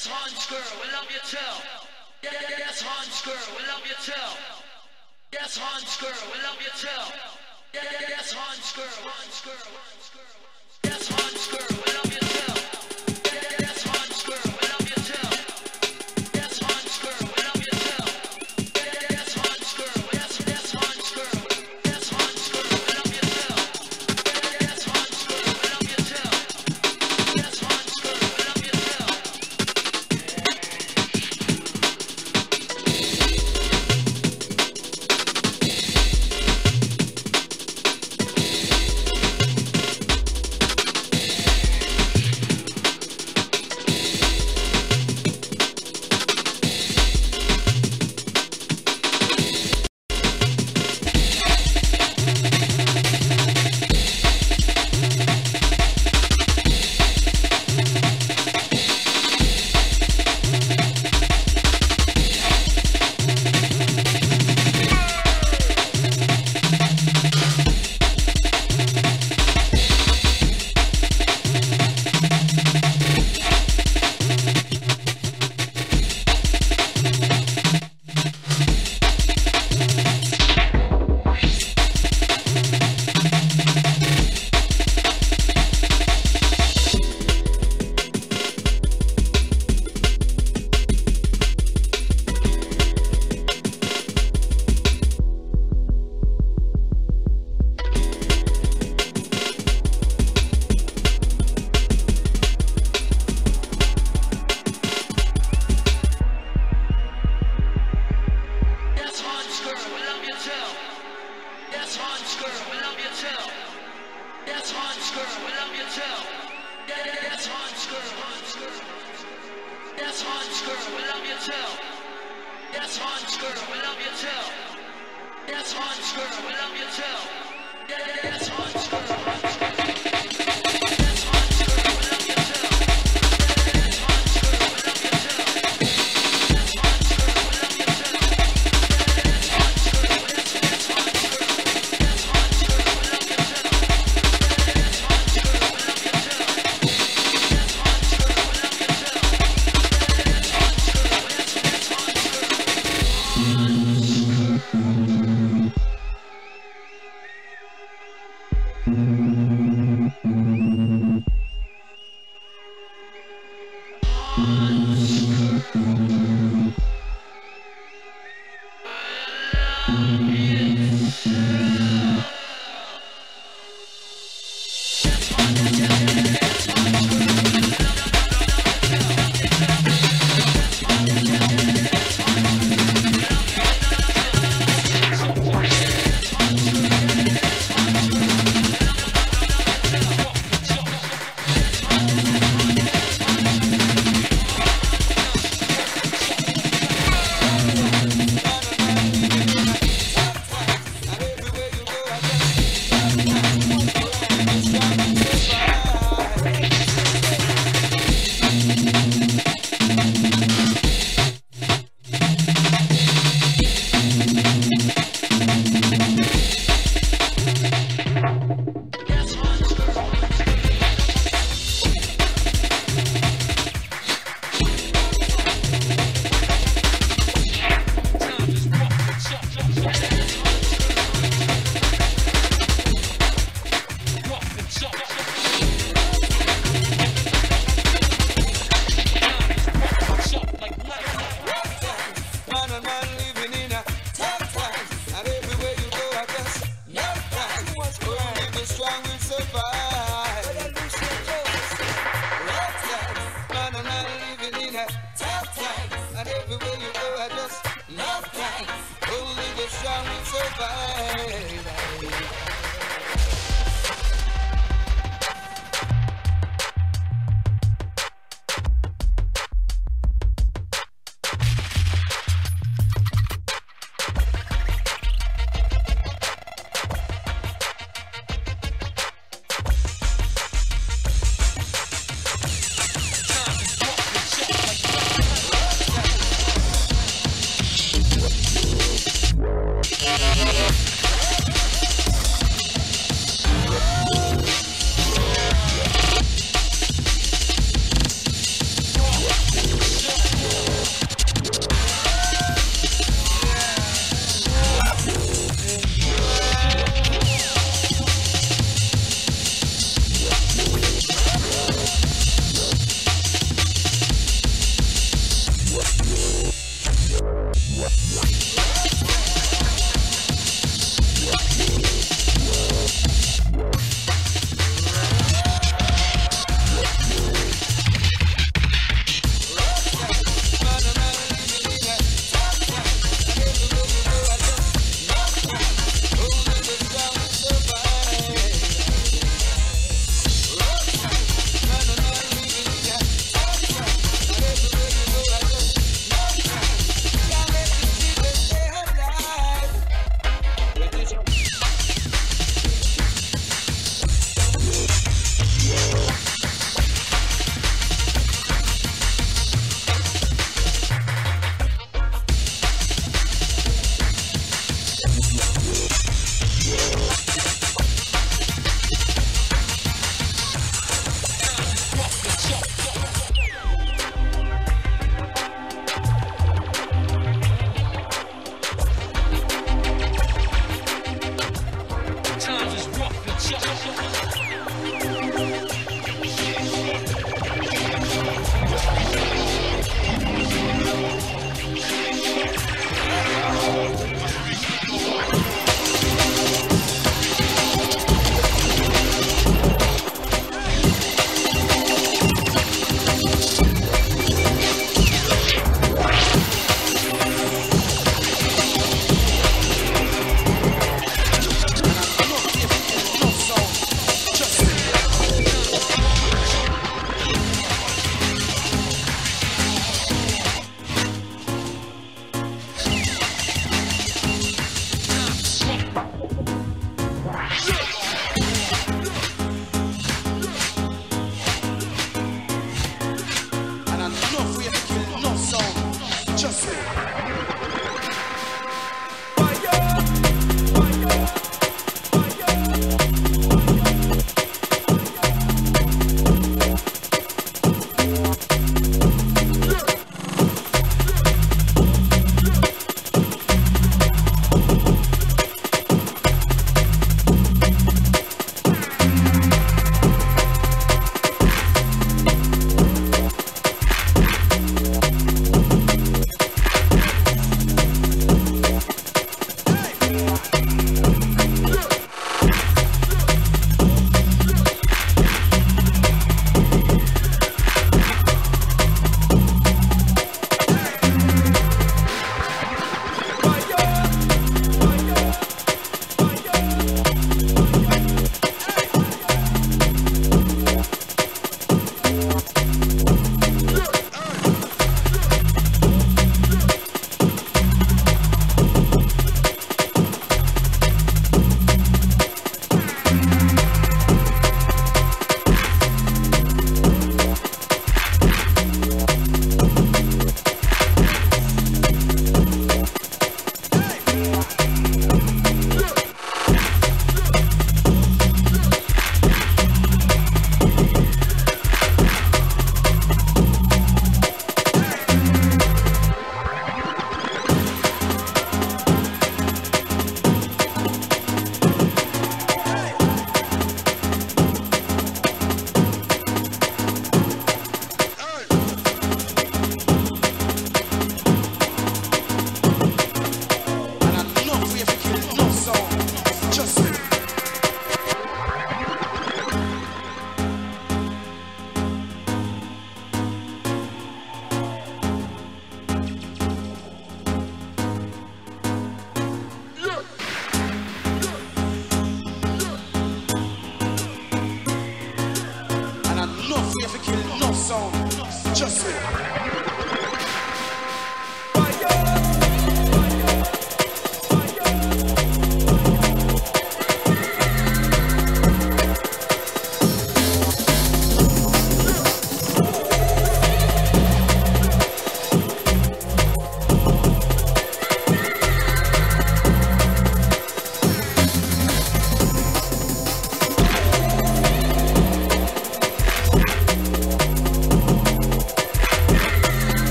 yes, Hans girl, we love you too. Yes, Hans girl, we love you too. Yes, Hans girl, we love you too. Yes, Hans girl, Hans girl, Yes, Hans girl.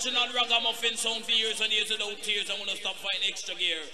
Original ragamuffin sound for years and years without tears. I'm gonna stop fighting extra gear.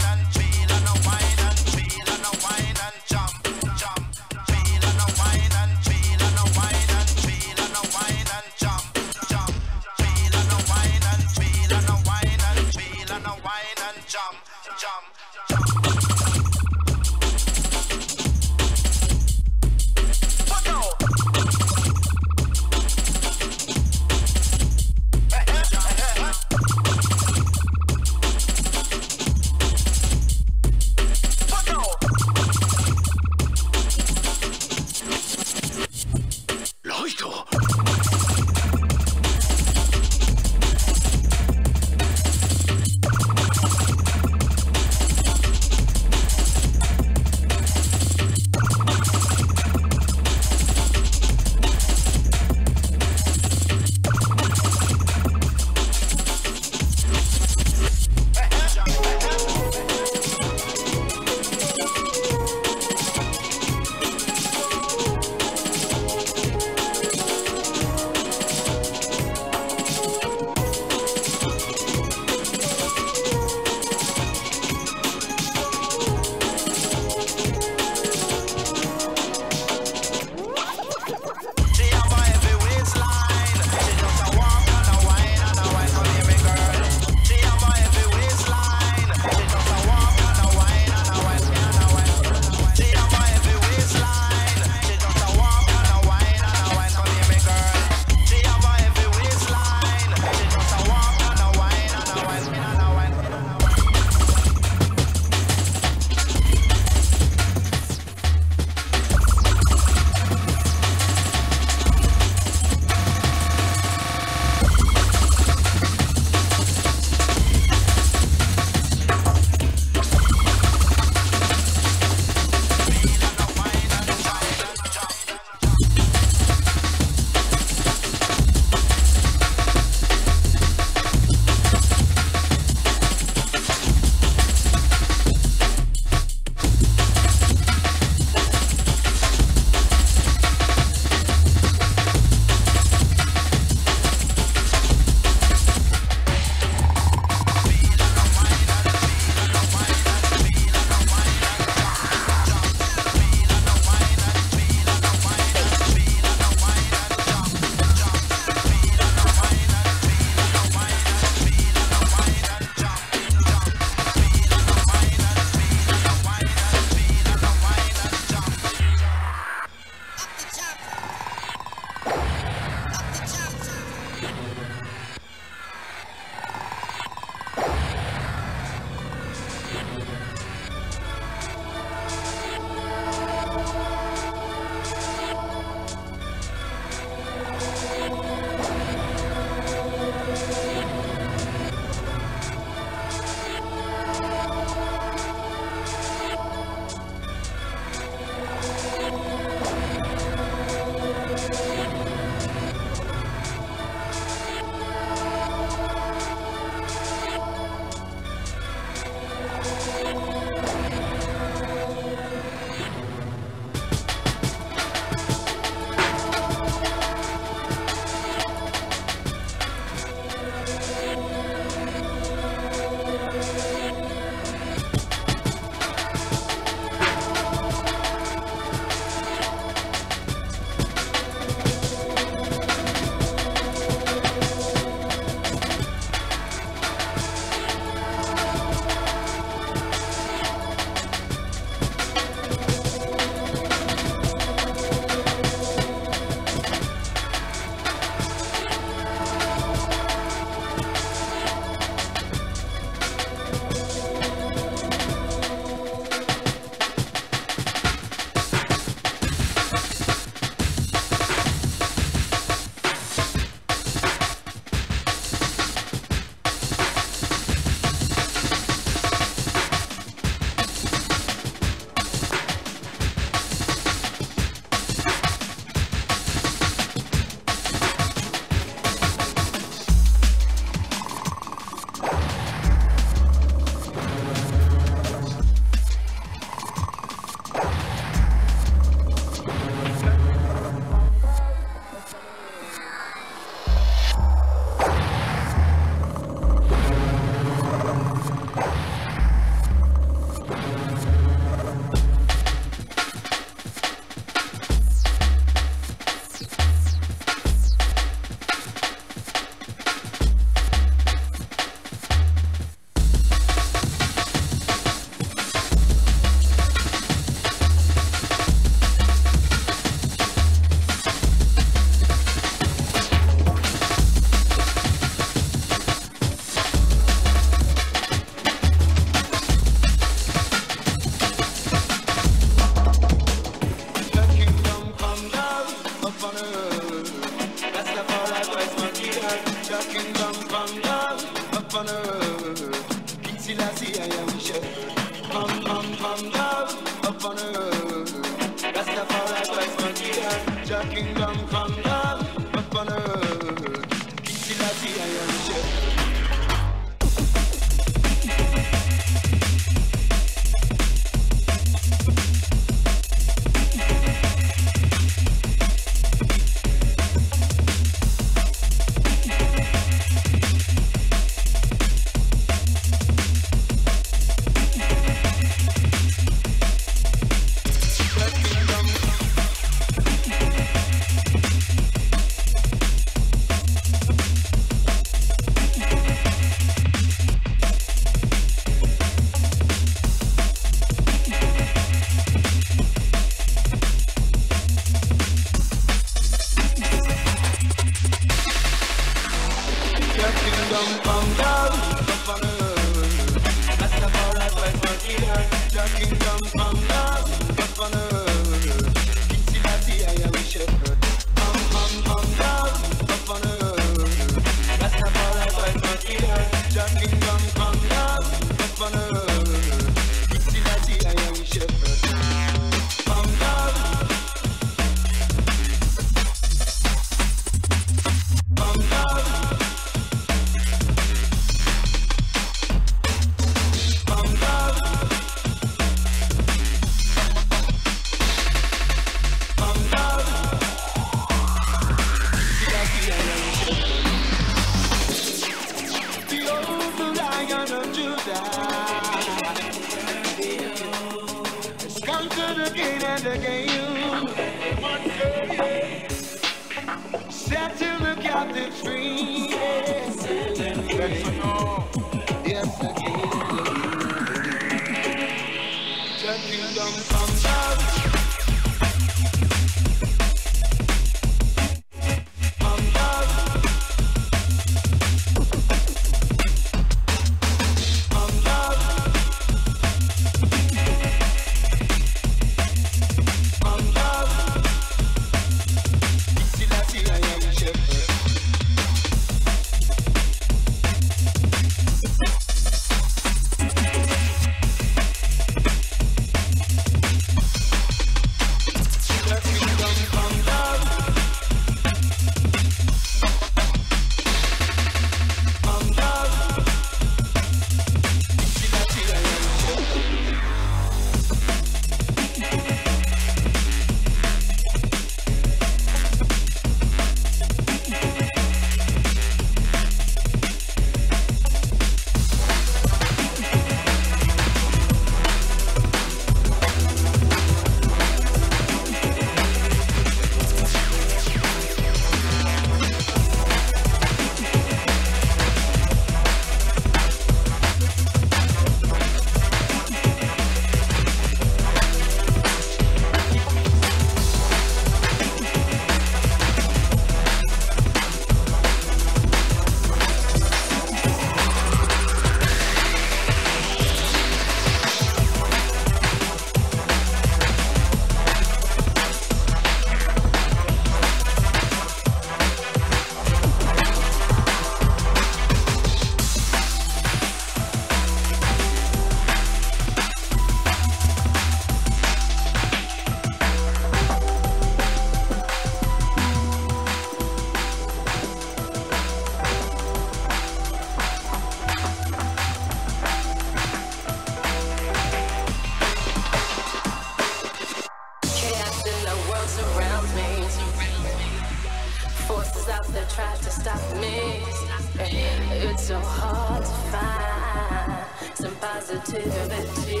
So hard to find some positivity.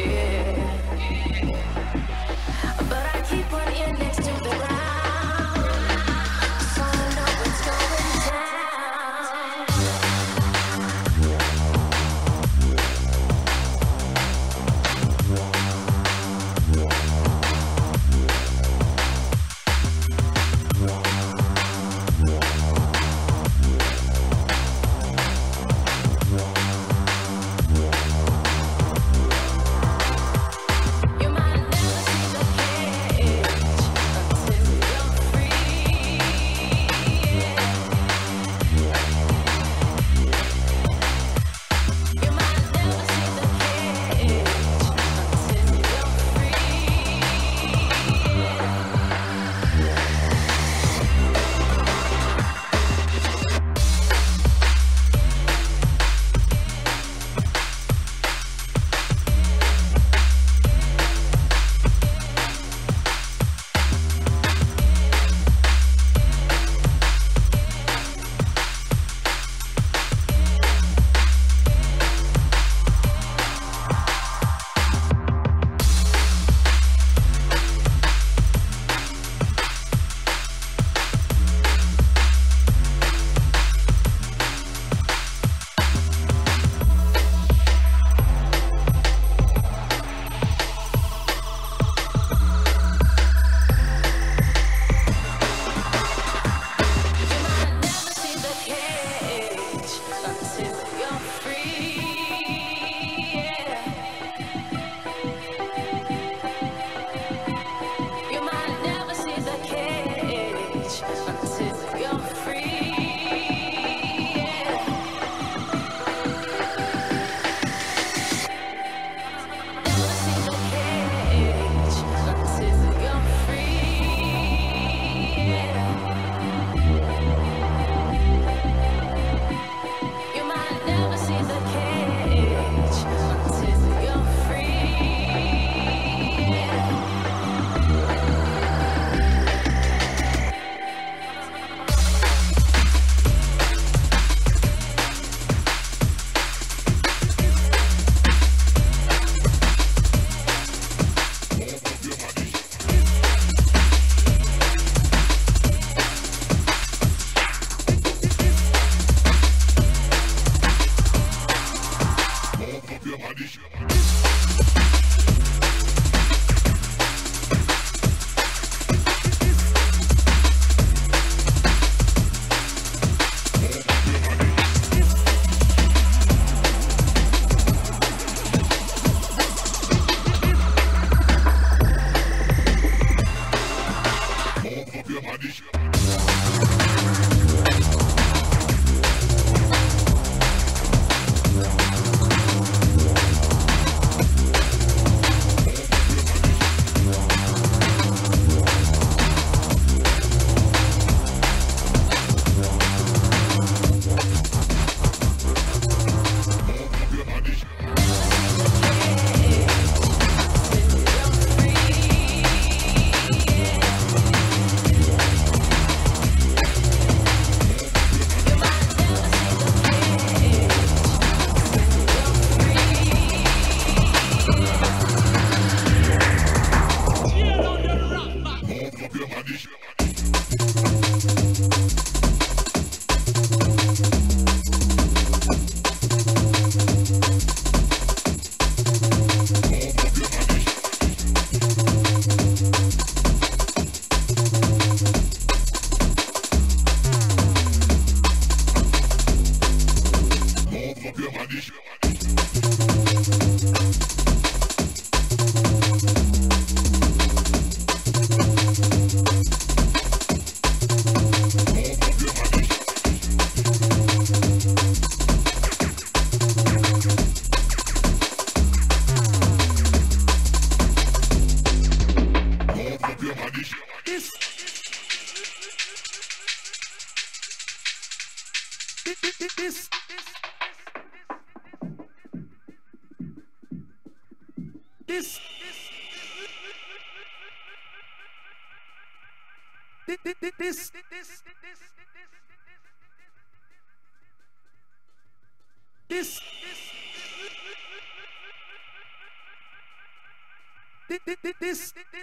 Yeah.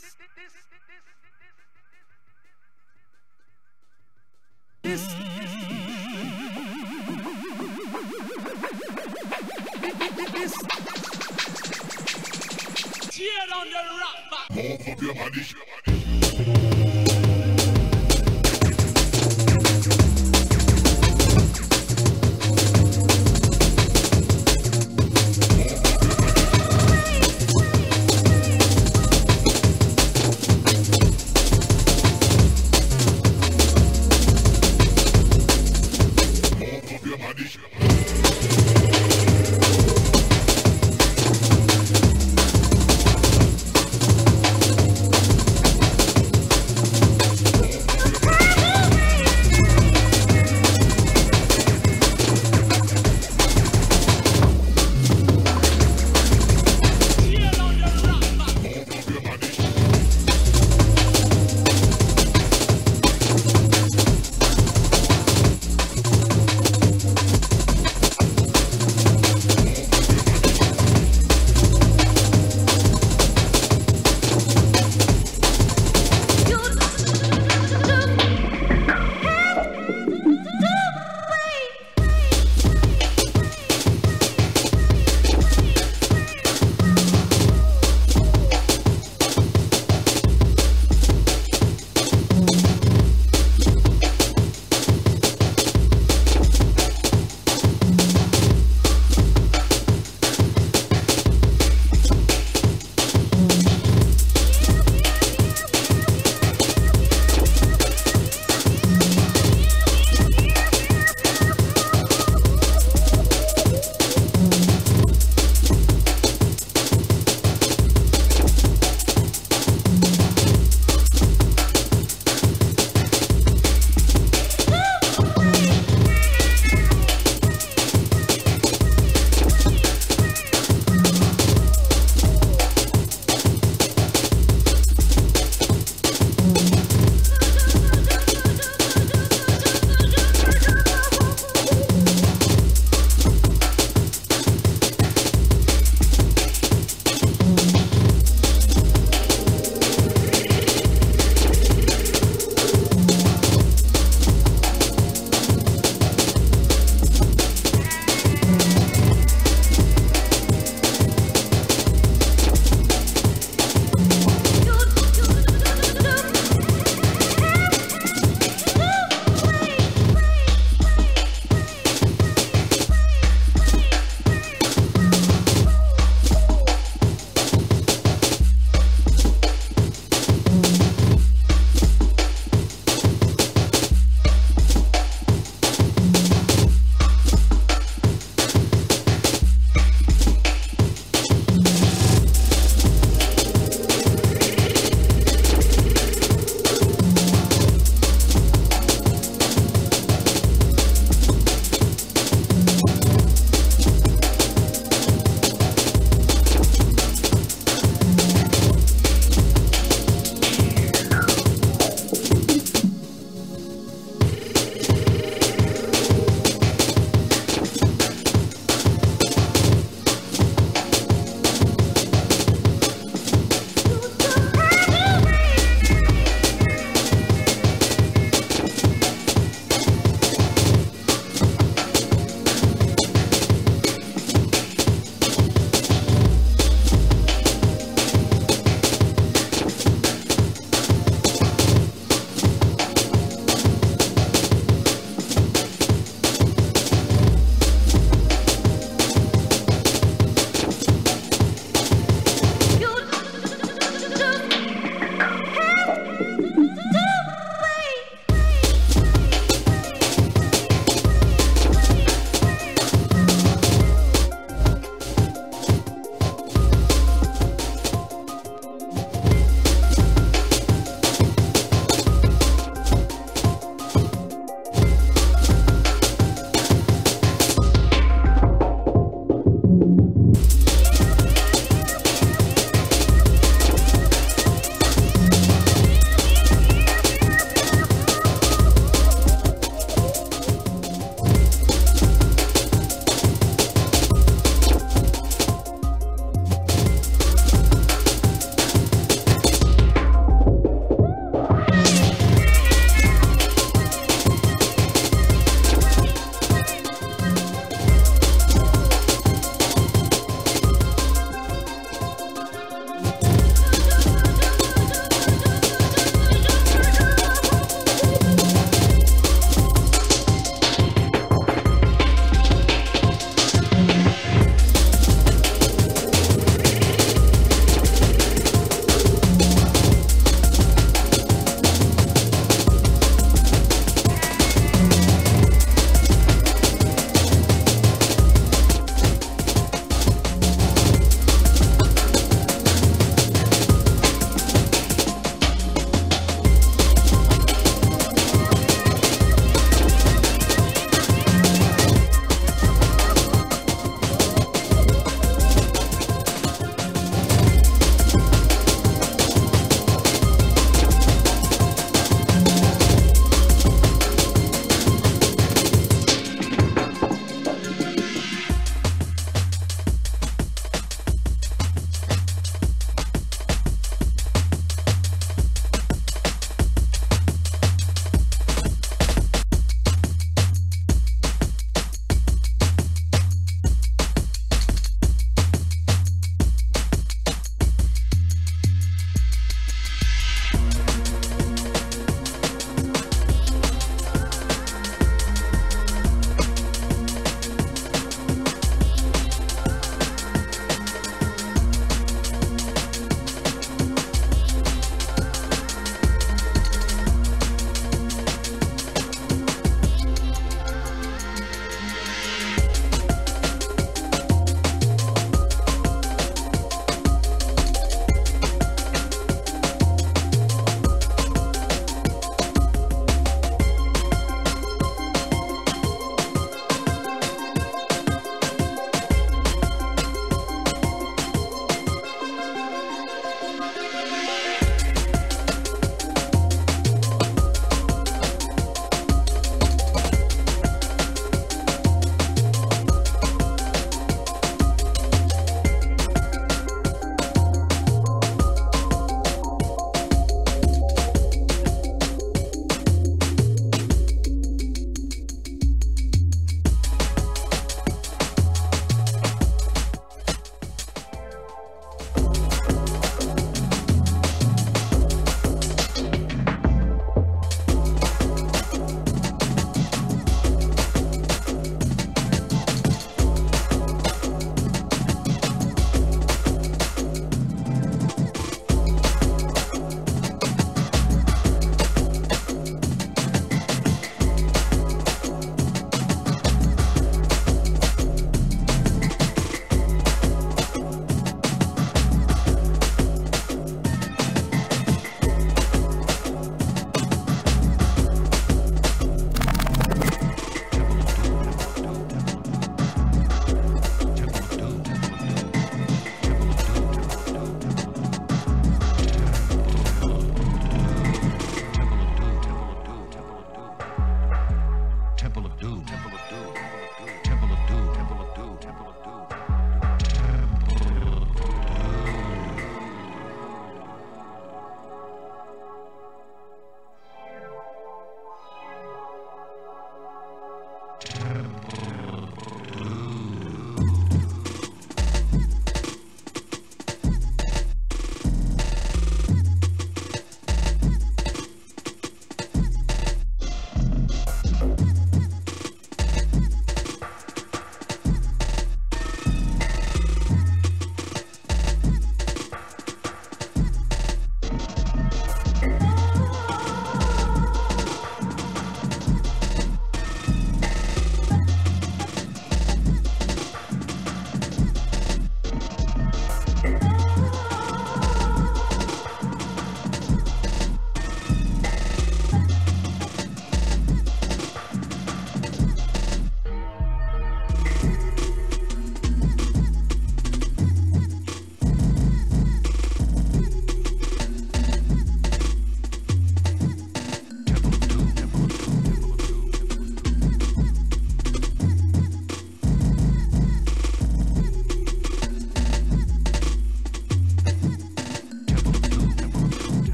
This this this Tear down the rock back. More of your money.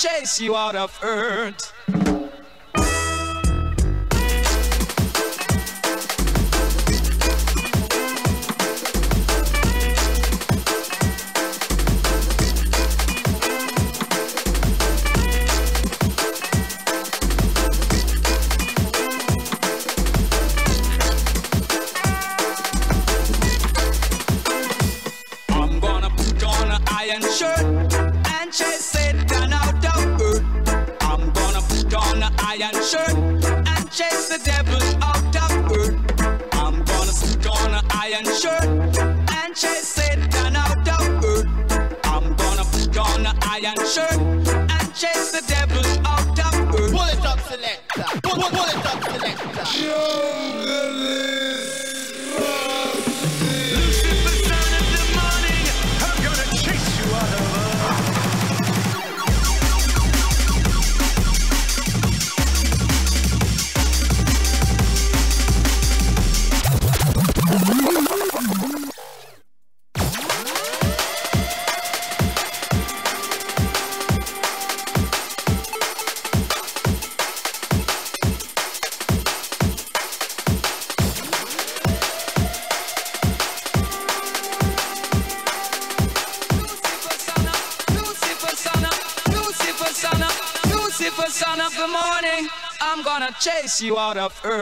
Chase you out of earth. You out of earth.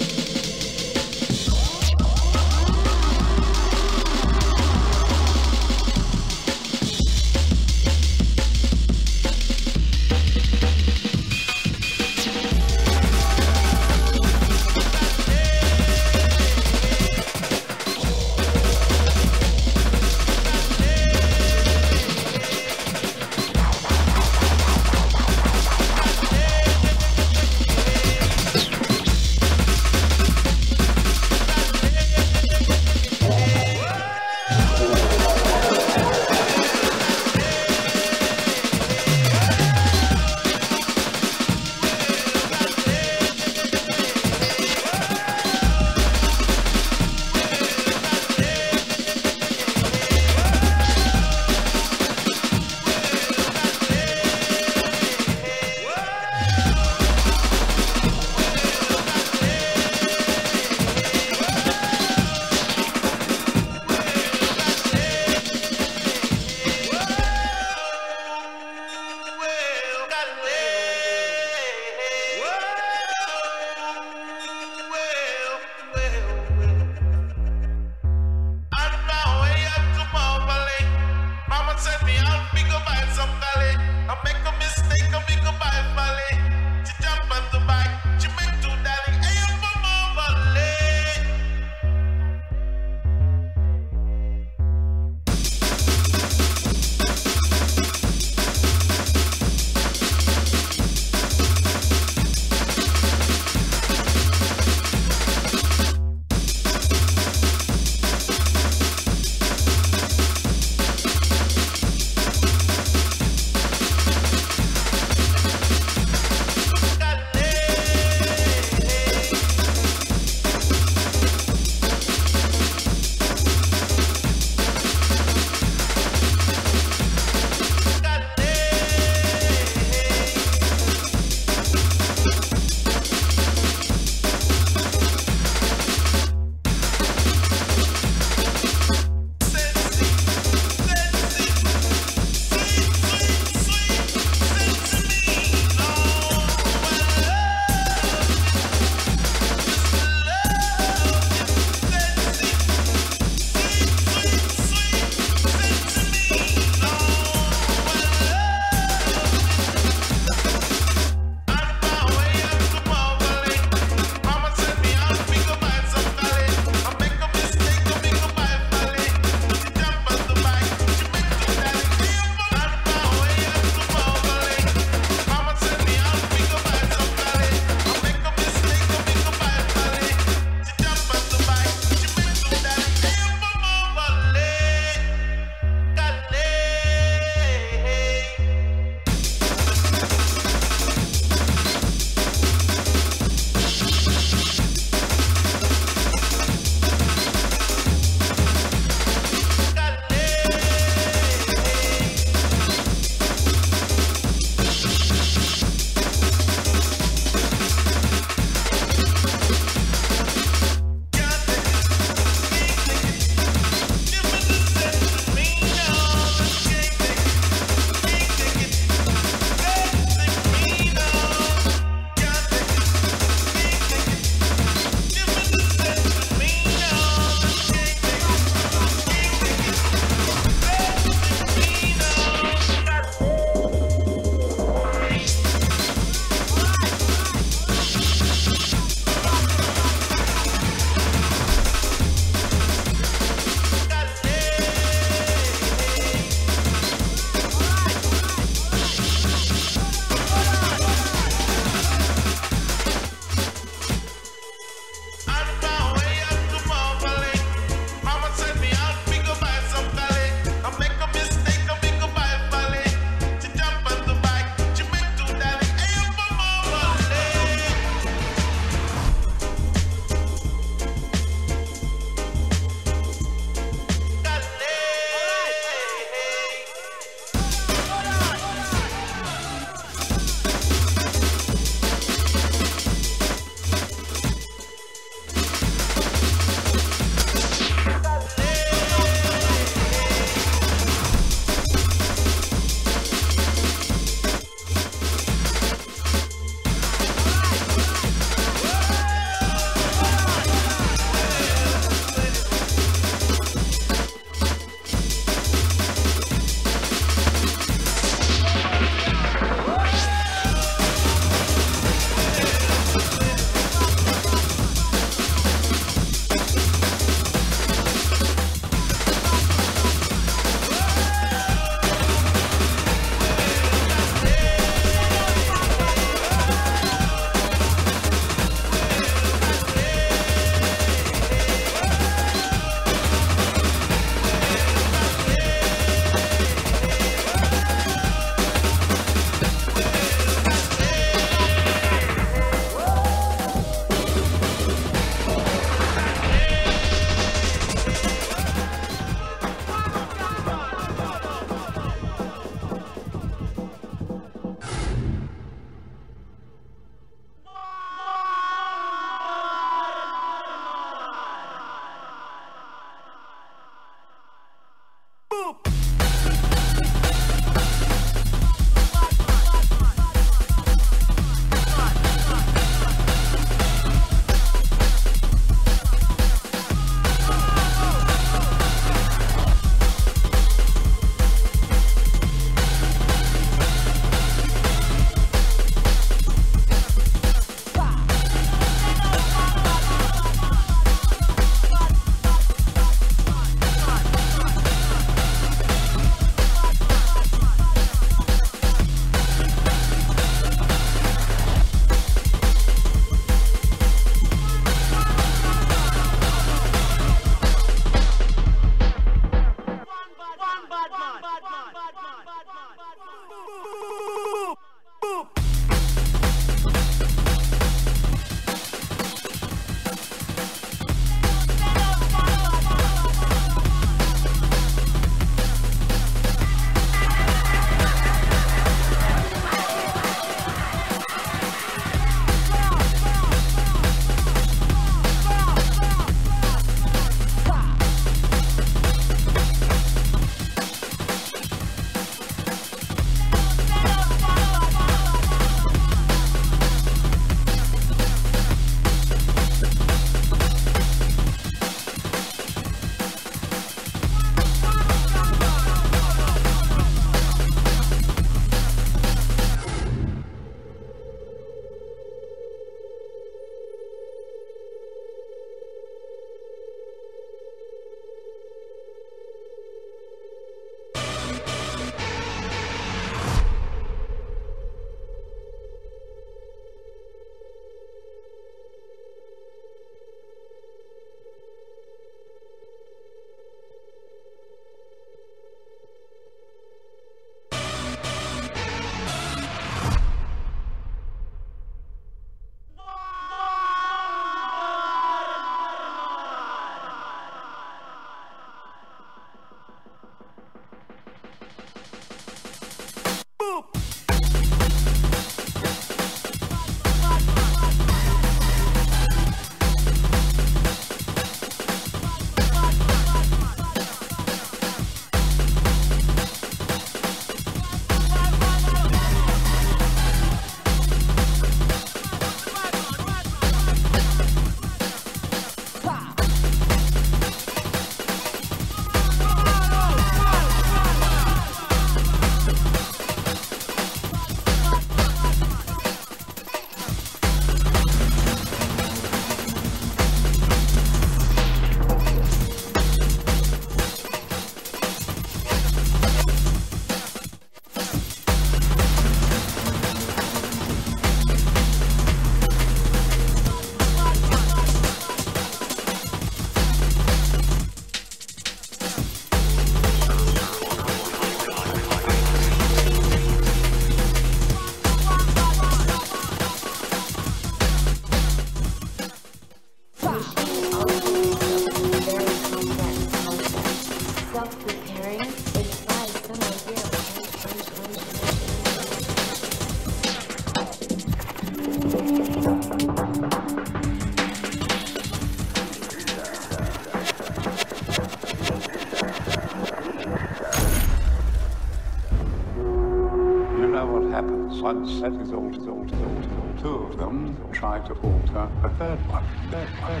To alter a third one. Third one.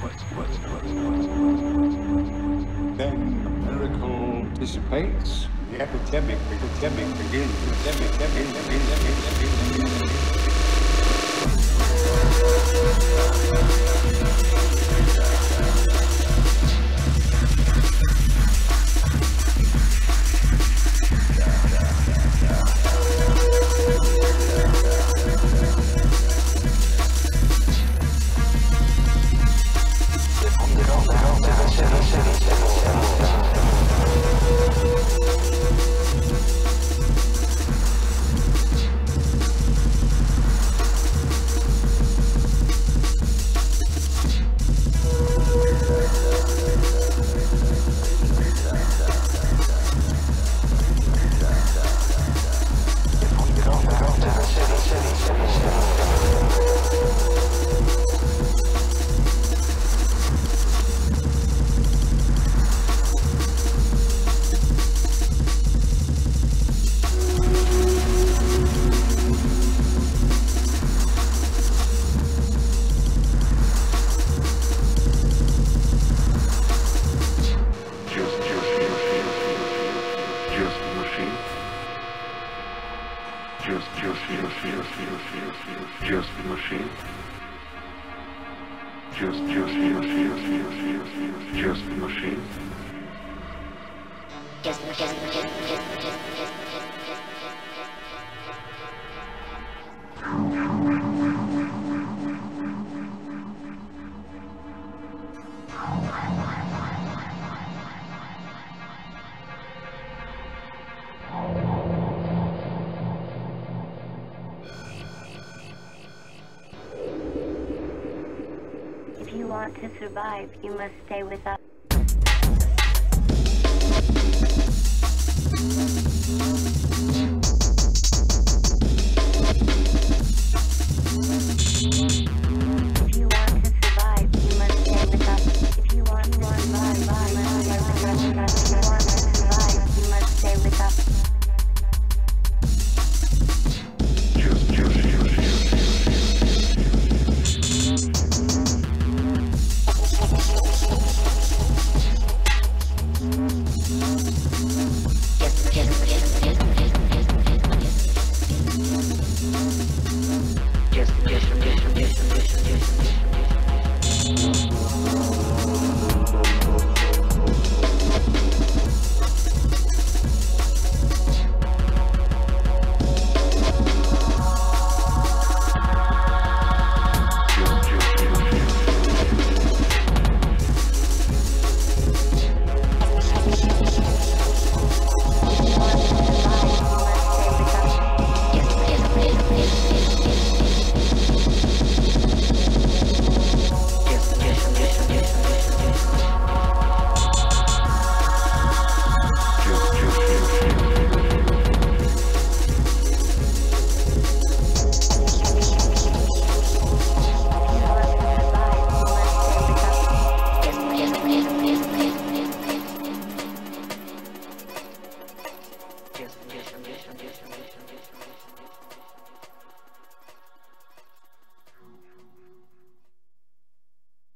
What's, what's, what's, what's, what's, Then the miracle dissipates, the epidemic, epidemic begins, epidemic, epidemic, epidemic, epidemic, epidemic. Survive,